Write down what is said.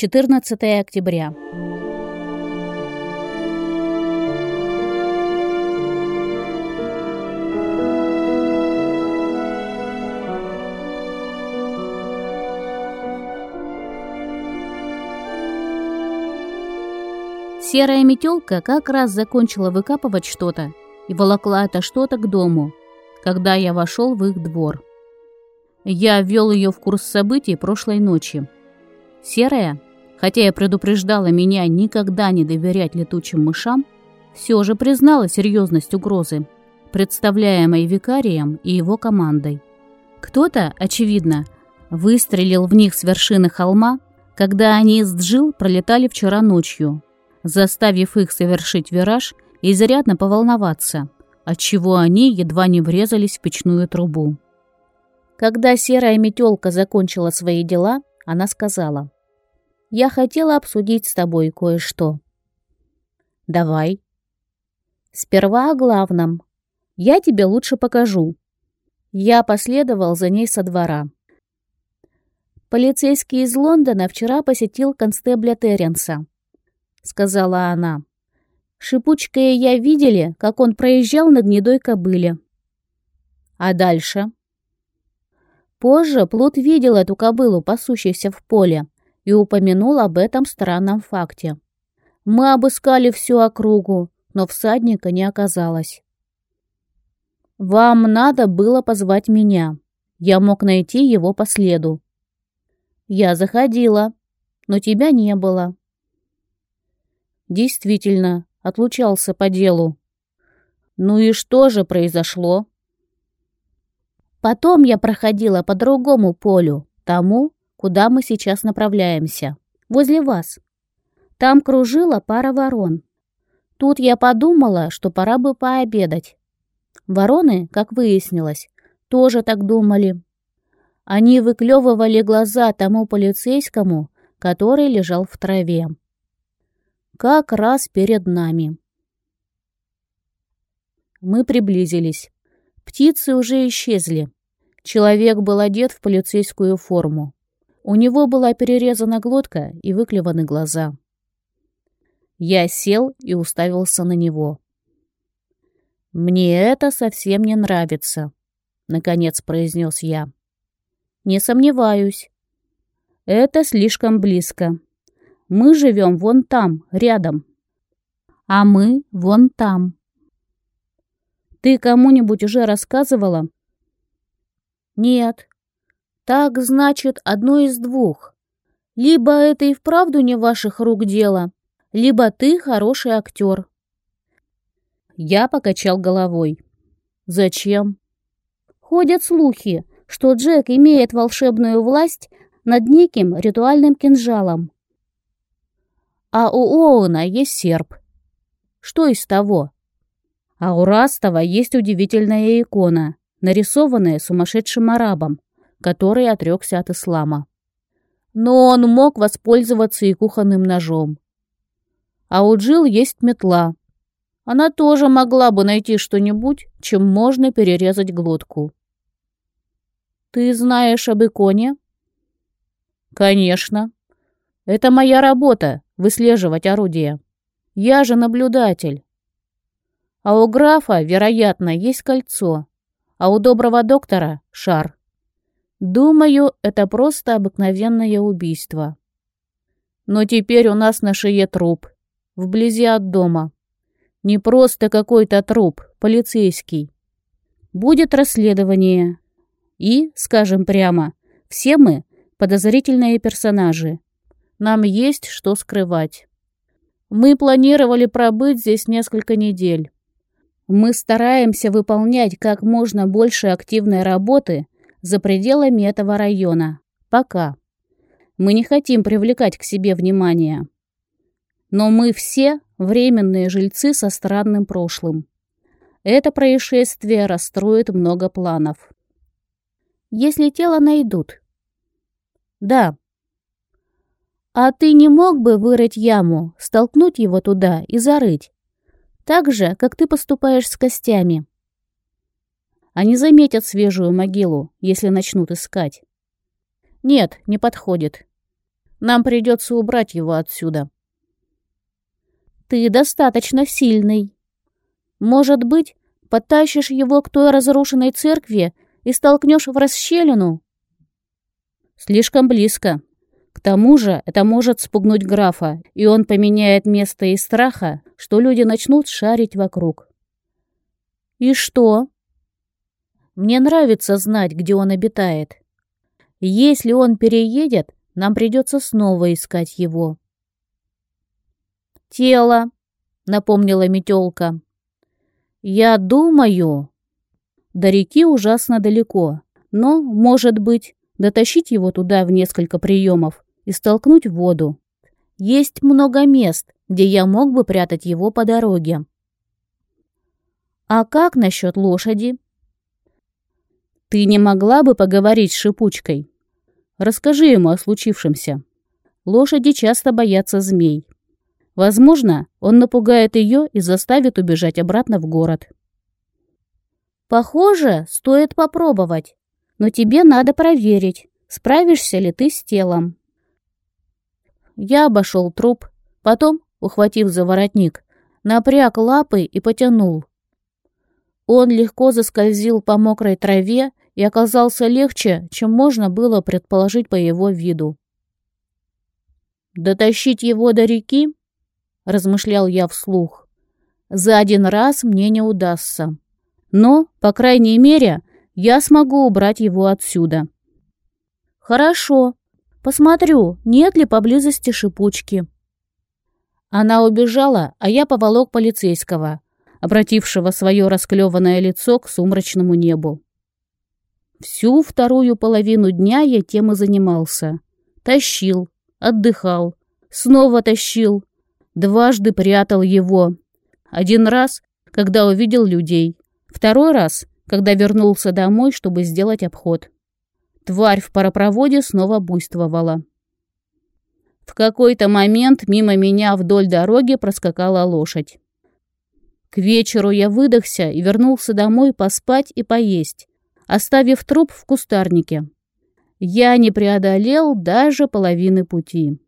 14 октября. Серая метелка как раз закончила выкапывать что-то и волокла это что-то к дому, когда я вошел в их двор. Я ввел ее в курс событий прошлой ночи. Серая, хотя и предупреждала меня никогда не доверять летучим мышам, все же признала серьезность угрозы, представляемой викарием и его командой. Кто-то, очевидно, выстрелил в них с вершины холма, когда они из Джил пролетали вчера ночью, заставив их совершить вираж и изрядно поволноваться, отчего они едва не врезались в печную трубу. Когда серая метелка закончила свои дела, она сказала, «Я хотела обсудить с тобой кое-что». «Давай». «Сперва о главном. Я тебе лучше покажу». Я последовал за ней со двора. Полицейский из Лондона вчера посетил констебля Терренса. — сказала она. Шипучка и я видели, как он проезжал на гнедой кобыле. А дальше? Позже Плут видел эту кобылу, пасущуюся в поле, и упомянул об этом странном факте. Мы обыскали всю округу, но всадника не оказалось. «Вам надо было позвать меня. Я мог найти его по следу». «Я заходила, но тебя не было. Действительно, отлучался по делу. Ну и что же произошло? Потом я проходила по другому полю, тому, куда мы сейчас направляемся, возле вас. Там кружила пара ворон. Тут я подумала, что пора бы пообедать. Вороны, как выяснилось, тоже так думали. Они выклевывали глаза тому полицейскому, который лежал в траве как раз перед нами. Мы приблизились. Птицы уже исчезли. Человек был одет в полицейскую форму. У него была перерезана глотка и выклеваны глаза. Я сел и уставился на него. «Мне это совсем не нравится», — наконец произнес я. «Не сомневаюсь. Это слишком близко. Мы живем вон там, рядом. А мы вон там. Ты кому-нибудь уже рассказывала? Нет. Так, значит, одно из двух. Либо это и вправду не ваших рук дело, либо ты хороший актер. Я покачал головой. Зачем? Ходят слухи, что Джек имеет волшебную власть над неким ритуальным кинжалом. А у Оуна есть серп. Что из того? А у Растова есть удивительная икона, нарисованная сумасшедшим арабом, который отрекся от ислама. Но он мог воспользоваться и кухонным ножом. А у Джилл есть метла. Она тоже могла бы найти что-нибудь, чем можно перерезать глотку. «Ты знаешь об иконе?» «Конечно. Это моя работа выслеживать орудие. Я же наблюдатель. А у графа, вероятно, есть кольцо, а у доброго доктора — шар. Думаю, это просто обыкновенное убийство. Но теперь у нас на шее труп, вблизи от дома. Не просто какой-то труп, полицейский. Будет расследование. И, скажем прямо, все мы подозрительные персонажи. Нам есть что скрывать. Мы планировали пробыть здесь несколько недель. Мы стараемся выполнять как можно больше активной работы за пределами этого района. Пока. Мы не хотим привлекать к себе внимание. Но мы все временные жильцы со странным прошлым. Это происшествие расстроит много планов. Если тело найдут. Да, а ты не мог бы вырыть яму, столкнуть его туда и зарыть? Так же, как ты поступаешь с костями. Они заметят свежую могилу, если начнут искать. Нет, не подходит. Нам придется убрать его отсюда. Ты достаточно сильный. Может быть, подтащишь его к той разрушенной церкви и столкнешь в расщелину? Слишком близко. К тому же это может спугнуть графа, и он поменяет место из страха, что люди начнут шарить вокруг. И что? Мне нравится знать, где он обитает. Если он переедет, нам придется снова искать его. «Тело», — напомнила метелка. «Я думаю...» До реки ужасно далеко, но, может быть, дотащить его туда в несколько приемов и столкнуть в воду. Есть много мест, где я мог бы прятать его по дороге. А как насчет лошади? Ты не могла бы поговорить с Шипучкой? Расскажи ему о случившемся. Лошади часто боятся змей. Возможно, он напугает ее и заставит убежать обратно в город. Похоже, стоит попробовать, но тебе надо проверить, справишься ли ты с телом. Я обошел труп, потом, ухватив за воротник, напряг лапы и потянул. Он легко заскользил по мокрой траве и оказался легче, чем можно было предположить по его виду. «Дотащить его до реки?» — размышлял я вслух. «За один раз мне не удастся. Но, по крайней мере, я смогу убрать его отсюда». «Хорошо», Посмотрю, нет ли поблизости шипучки. Она убежала, а я поволок полицейского, обратившего свое расклеванное лицо к сумрачному небу. Всю вторую половину дня я тем и занимался. Тащил, отдыхал, снова тащил, дважды прятал его. Один раз, когда увидел людей, второй раз, когда вернулся домой, чтобы сделать обход. Тварь в паропроводе снова буйствовала. В какой-то момент мимо меня вдоль дороги проскакала лошадь. К вечеру я выдохся и вернулся домой поспать и поесть, оставив труп в кустарнике. Я не преодолел даже половины пути.